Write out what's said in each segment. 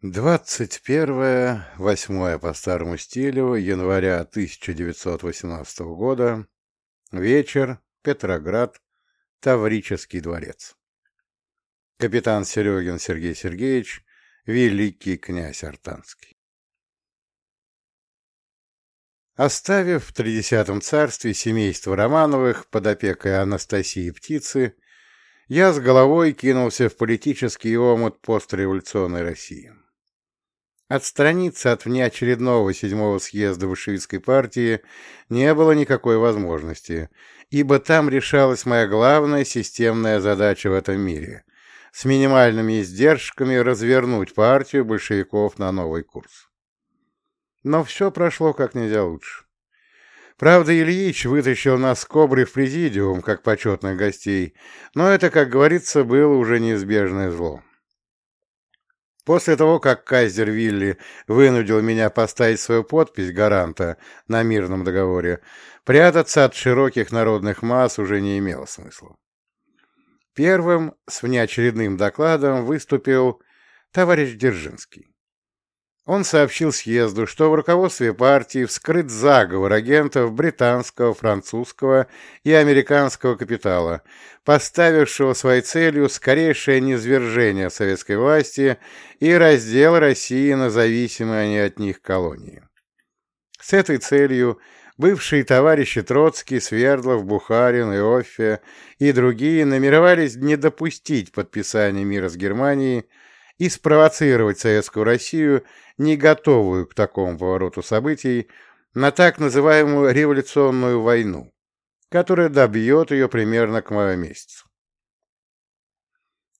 Двадцать первое, восьмое по старому стилю, января 1918 года, вечер, Петроград, Таврический дворец. Капитан Серегин Сергей Сергеевич, великий князь Артанский. Оставив в Тридесятом царстве семейство Романовых под опекой Анастасии Птицы, я с головой кинулся в политический омут постреволюционной России. Отстраниться от внеочередного седьмого съезда большевистской партии не было никакой возможности, ибо там решалась моя главная системная задача в этом мире — с минимальными издержками развернуть партию большевиков на новый курс. Но все прошло как нельзя лучше. Правда, Ильич вытащил нас Кобры в президиум, как почетных гостей, но это, как говорится, было уже неизбежное зло. После того, как кайзер Вилли вынудил меня поставить свою подпись гаранта на мирном договоре, прятаться от широких народных масс уже не имело смысла. Первым с внеочередным докладом выступил товарищ Дзержинский. Он сообщил съезду, что в руководстве партии вскрыт заговор агентов британского, французского и американского капитала, поставившего своей целью скорейшее низвержение советской власти и раздел России на зависимые от них колонии. С этой целью бывшие товарищи Троцкий, Свердлов, Бухарин, Иоффе и другие намеревались не допустить подписания мира с Германией и спровоцировать Советскую Россию, не готовую к такому повороту событий, на так называемую революционную войну, которая добьет ее примерно к маю месяцу.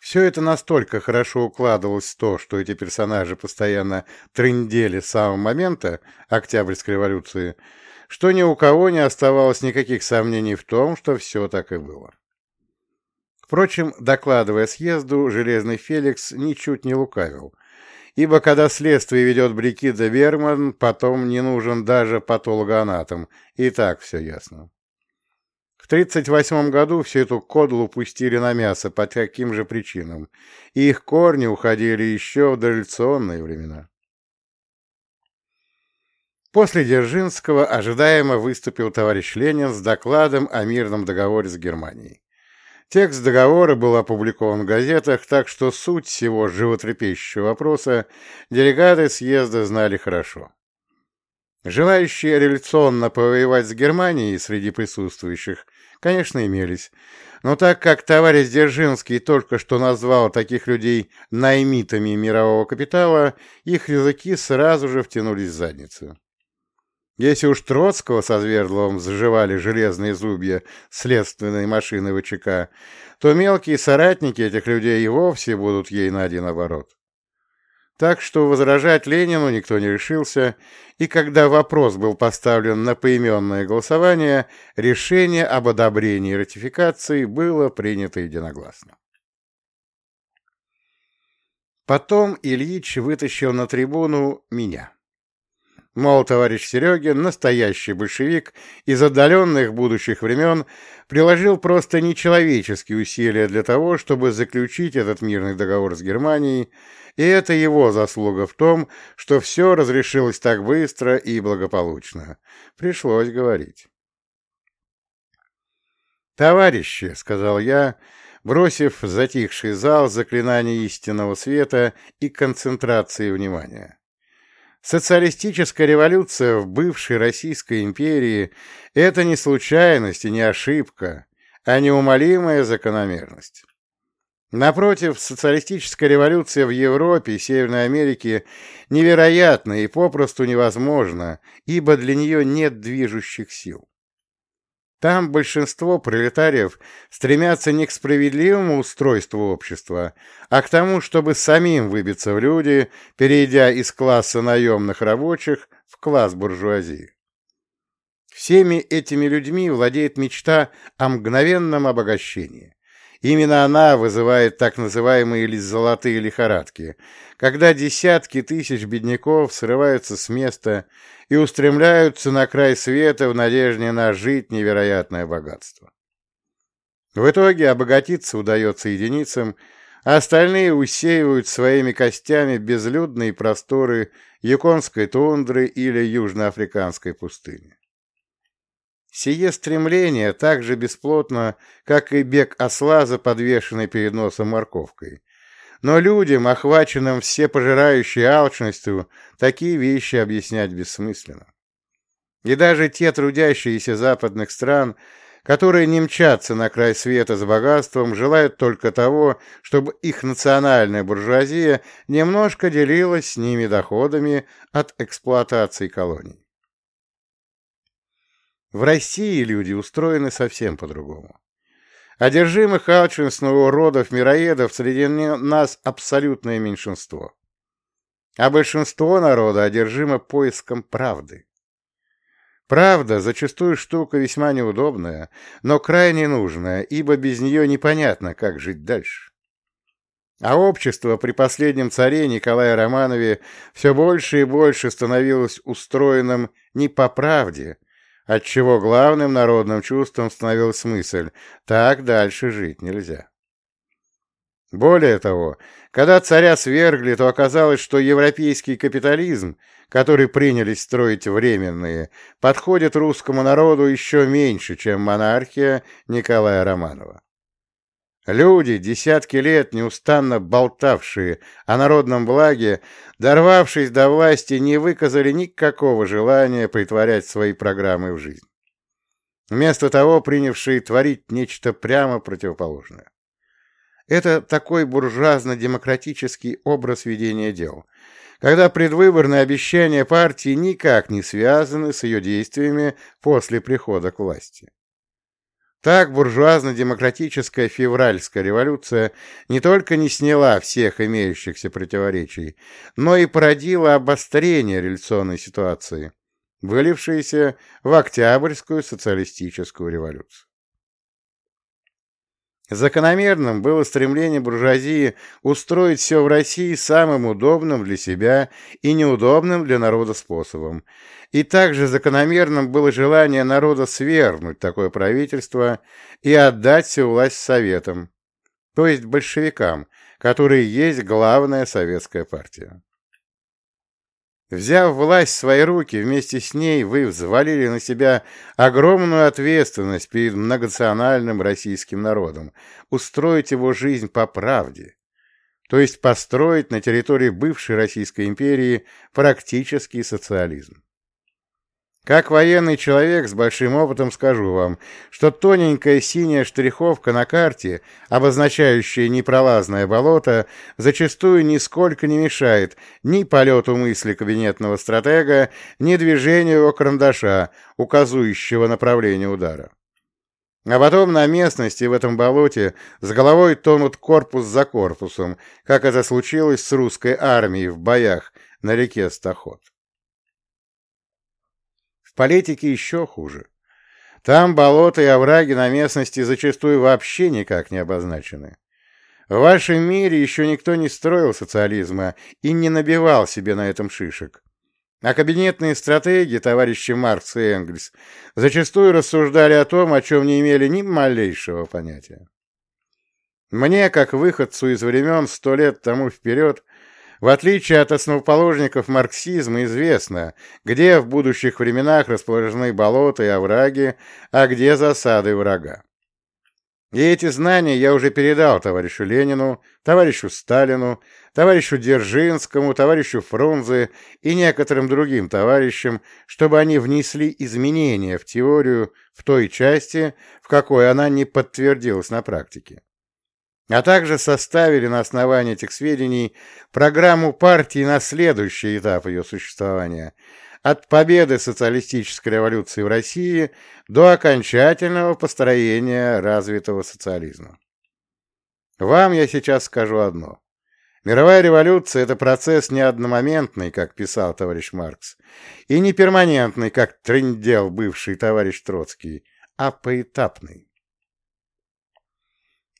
Все это настолько хорошо укладывалось в то, что эти персонажи постоянно трындели с самого момента Октябрьской революции, что ни у кого не оставалось никаких сомнений в том, что все так и было. Впрочем, докладывая съезду, Железный Феликс ничуть не лукавил, ибо когда следствие ведет Брикида Берман, потом не нужен даже патологоанатом, и так все ясно. В 1938 году всю эту кодлу пустили на мясо по таким же причинам, их корни уходили еще в дореволюционные времена. После Дзержинского ожидаемо выступил товарищ Ленин с докладом о мирном договоре с Германией. Текст договора был опубликован в газетах, так что суть всего животрепещущего вопроса делегаты съезда знали хорошо. Желающие революционно повоевать с Германией среди присутствующих, конечно, имелись, но так как товарищ Дзержинский только что назвал таких людей наймитами мирового капитала, их языки сразу же втянулись в задницу. Если уж Троцкого со Звердловым заживали железные зубья следственной машины ВЧК, то мелкие соратники этих людей и вовсе будут ей на один оборот. Так что возражать Ленину никто не решился, и когда вопрос был поставлен на поименное голосование, решение об одобрении ратификации было принято единогласно. Потом Ильич вытащил на трибуну меня. Мол, товарищ Серегин, настоящий большевик из отдаленных будущих времен, приложил просто нечеловеческие усилия для того, чтобы заключить этот мирный договор с Германией, и это его заслуга в том, что все разрешилось так быстро и благополучно. Пришлось говорить. «Товарищи», — сказал я, бросив затихший зал заклинания истинного света и концентрации внимания. Социалистическая революция в бывшей Российской империи – это не случайность и не ошибка, а неумолимая закономерность. Напротив, социалистическая революция в Европе и Северной Америке невероятна и попросту невозможна, ибо для нее нет движущих сил. Там большинство пролетариев стремятся не к справедливому устройству общества, а к тому, чтобы самим выбиться в люди, перейдя из класса наемных рабочих в класс буржуазии. Всеми этими людьми владеет мечта о мгновенном обогащении. Именно она вызывает так называемые «золотые лихорадки», когда десятки тысяч бедняков срываются с места и устремляются на край света в надежде нажить невероятное богатство. В итоге обогатиться удается единицам, а остальные усеивают своими костями безлюдные просторы Юконской тундры или Южноафриканской пустыни. Сие стремление так же бесплотно, как и бег осла за подвешенной перед носом морковкой. Но людям, охваченным всепожирающей алчностью, такие вещи объяснять бессмысленно. И даже те трудящиеся западных стран, которые не мчатся на край света с богатством, желают только того, чтобы их национальная буржуазия немножко делилась с ними доходами от эксплуатации колоний. В России люди устроены совсем по-другому. Одержимых алчностного родов мироедов среди нас абсолютное меньшинство. А большинство народа одержимо поиском правды. Правда, зачастую штука весьма неудобная, но крайне нужная, ибо без нее непонятно, как жить дальше. А общество при последнем царе Николае Романове все больше и больше становилось устроенным не по правде, отчего главным народным чувством становилась мысль «так дальше жить нельзя». Более того, когда царя свергли, то оказалось, что европейский капитализм, который принялись строить временные, подходит русскому народу еще меньше, чем монархия Николая Романова. Люди, десятки лет неустанно болтавшие о народном благе, дорвавшись до власти, не выказали никакого желания притворять свои программы в жизнь. Вместо того принявшие творить нечто прямо противоположное. Это такой буржуазно-демократический образ ведения дел, когда предвыборные обещания партии никак не связаны с ее действиями после прихода к власти. Так буржуазно-демократическая февральская революция не только не сняла всех имеющихся противоречий, но и породила обострение революционной ситуации, вылившееся в Октябрьскую социалистическую революцию. Закономерным было стремление буржуазии устроить все в России самым удобным для себя и неудобным для народа способом. И также закономерным было желание народа свергнуть такое правительство и отдать всю власть советам, то есть большевикам, которые есть главная советская партия. Взяв власть в свои руки, вместе с ней вы взвалили на себя огромную ответственность перед многонациональным российским народом, устроить его жизнь по правде, то есть построить на территории бывшей Российской империи практический социализм. Как военный человек с большим опытом скажу вам, что тоненькая синяя штриховка на карте, обозначающая непролазное болото, зачастую нисколько не мешает ни полету мысли кабинетного стратега, ни движению его карандаша, указывающего направление удара. А потом на местности в этом болоте с головой тонут корпус за корпусом, как это случилось с русской армией в боях на реке Стоход. В политике еще хуже. Там болота и овраги на местности зачастую вообще никак не обозначены. В вашем мире еще никто не строил социализма и не набивал себе на этом шишек. А кабинетные стратегии, товарищи Маркс и Энгельс, зачастую рассуждали о том, о чем не имели ни малейшего понятия. Мне, как выходцу из времен сто лет тому вперед, в отличие от основоположников марксизма, известно, где в будущих временах расположены болота и овраги, а где засады врага. И эти знания я уже передал товарищу Ленину, товарищу Сталину, товарищу Дзержинскому, товарищу Фрунзе и некоторым другим товарищам, чтобы они внесли изменения в теорию в той части, в какой она не подтвердилась на практике а также составили на основании этих сведений программу партии на следующий этап ее существования от победы социалистической революции в России до окончательного построения развитого социализма. Вам я сейчас скажу одно. Мировая революция – это процесс не одномоментный, как писал товарищ Маркс, и не перманентный, как трындел бывший товарищ Троцкий, а поэтапный.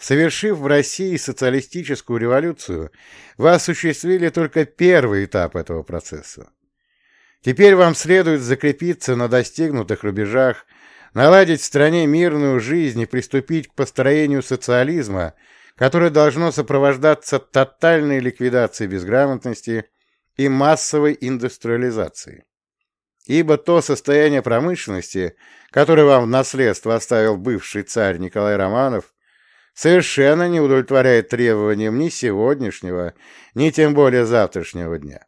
Совершив в России социалистическую революцию, вы осуществили только первый этап этого процесса. Теперь вам следует закрепиться на достигнутых рубежах, наладить в стране мирную жизнь и приступить к построению социализма, которое должно сопровождаться тотальной ликвидацией безграмотности и массовой индустриализацией. Ибо то состояние промышленности, которое вам в наследство оставил бывший царь Николай Романов, совершенно не удовлетворяет требованиям ни сегодняшнего, ни тем более завтрашнего дня.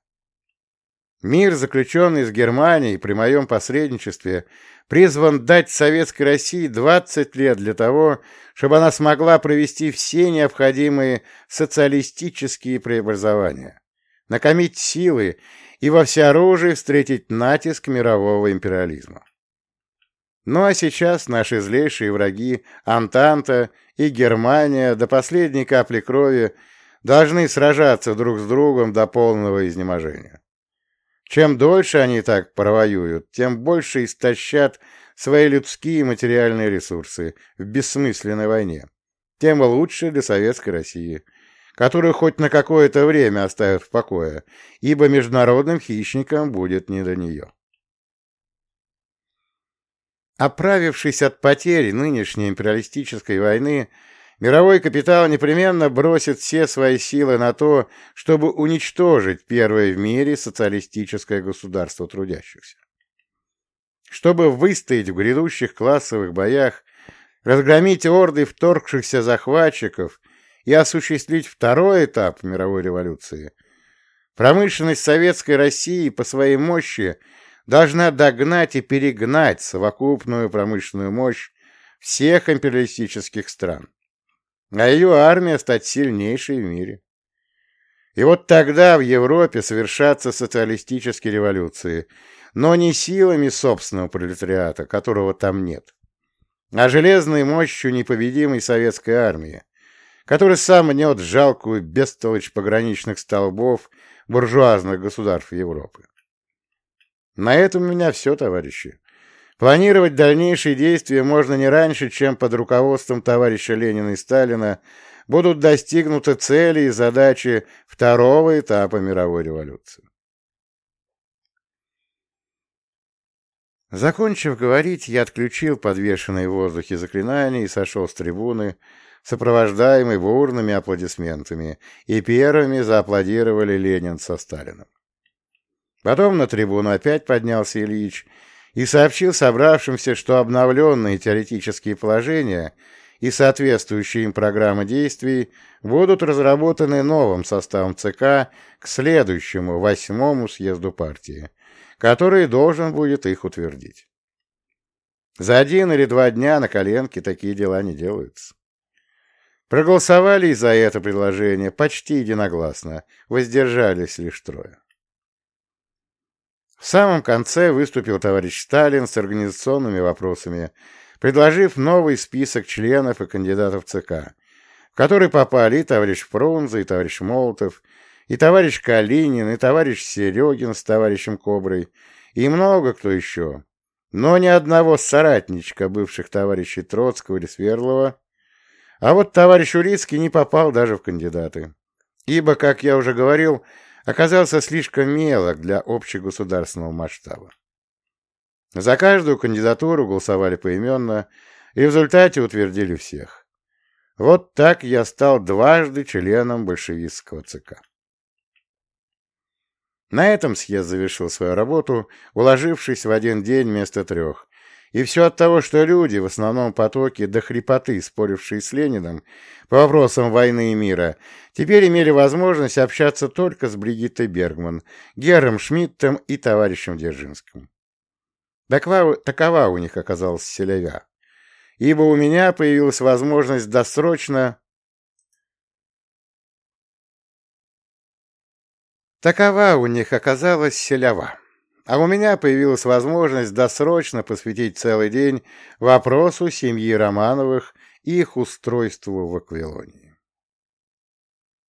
Мир, заключенный с Германией при моем посредничестве, призван дать Советской России 20 лет для того, чтобы она смогла провести все необходимые социалистические преобразования, накомить силы и во всеоружии встретить натиск мирового империализма. Ну а сейчас наши злейшие враги Антанта и Германия до последней капли крови должны сражаться друг с другом до полного изнеможения. Чем дольше они так провоюют, тем больше истощат свои людские и материальные ресурсы в бессмысленной войне, тем лучше для Советской России, которую хоть на какое-то время оставят в покое, ибо международным хищникам будет не до нее. Оправившись от потери нынешней империалистической войны, Мировой капитал непременно бросит все свои силы на то, чтобы уничтожить первое в мире социалистическое государство трудящихся. Чтобы выстоять в грядущих классовых боях, разгромить орды вторгшихся захватчиков и осуществить второй этап мировой революции, промышленность Советской России по своей мощи должна догнать и перегнать совокупную промышленную мощь всех империалистических стран а ее армия стать сильнейшей в мире. И вот тогда в Европе совершатся социалистические революции, но не силами собственного пролетариата, которого там нет, а железной мощью непобедимой советской армии, которая сам мнет жалкую бестолочь пограничных столбов буржуазных государств Европы. На этом у меня все, товарищи. Планировать дальнейшие действия можно не раньше, чем под руководством товарища Ленина и Сталина будут достигнуты цели и задачи второго этапа мировой революции. Закончив говорить, я отключил подвешенные в воздухе заклинания и сошел с трибуны, сопровождаемый бурными аплодисментами, и первыми зааплодировали Ленин со Сталиным. Потом на трибуну опять поднялся Ильич и сообщил собравшимся, что обновленные теоретические положения и соответствующие им программы действий будут разработаны новым составом ЦК к следующему восьмому съезду партии, который должен будет их утвердить. За один или два дня на коленке такие дела не делаются. Проголосовали и за это предложение почти единогласно, воздержались лишь трое. В самом конце выступил товарищ Сталин с организационными вопросами, предложив новый список членов и кандидатов ЦК, в который попали и товарищ Фрунзе, и товарищ Молотов, и товарищ Калинин, и товарищ Серегин с товарищем Коброй, и много кто еще, но ни одного соратничка бывших товарищей Троцкого или Сверлова, а вот товарищ Урицкий не попал даже в кандидаты, ибо, как я уже говорил, оказался слишком мелок для общегосударственного масштаба. За каждую кандидатуру голосовали поименно, и в результате утвердили всех. Вот так я стал дважды членом большевистского ЦК. На этом съезд завершил свою работу, уложившись в один день вместо трех, и все от того, что люди, в основном потоке до хрипоты, спорившие с Лениным по вопросам войны и мира, теперь имели возможность общаться только с Бригиттой Бергман, Гером Шмидтом и товарищем Дзержинским. Такова, такова у них оказалась селявя, ибо у меня появилась возможность досрочно Такова у них оказалась селява. А у меня появилась возможность досрочно посвятить целый день вопросу семьи Романовых и их устройству в Аквилонии.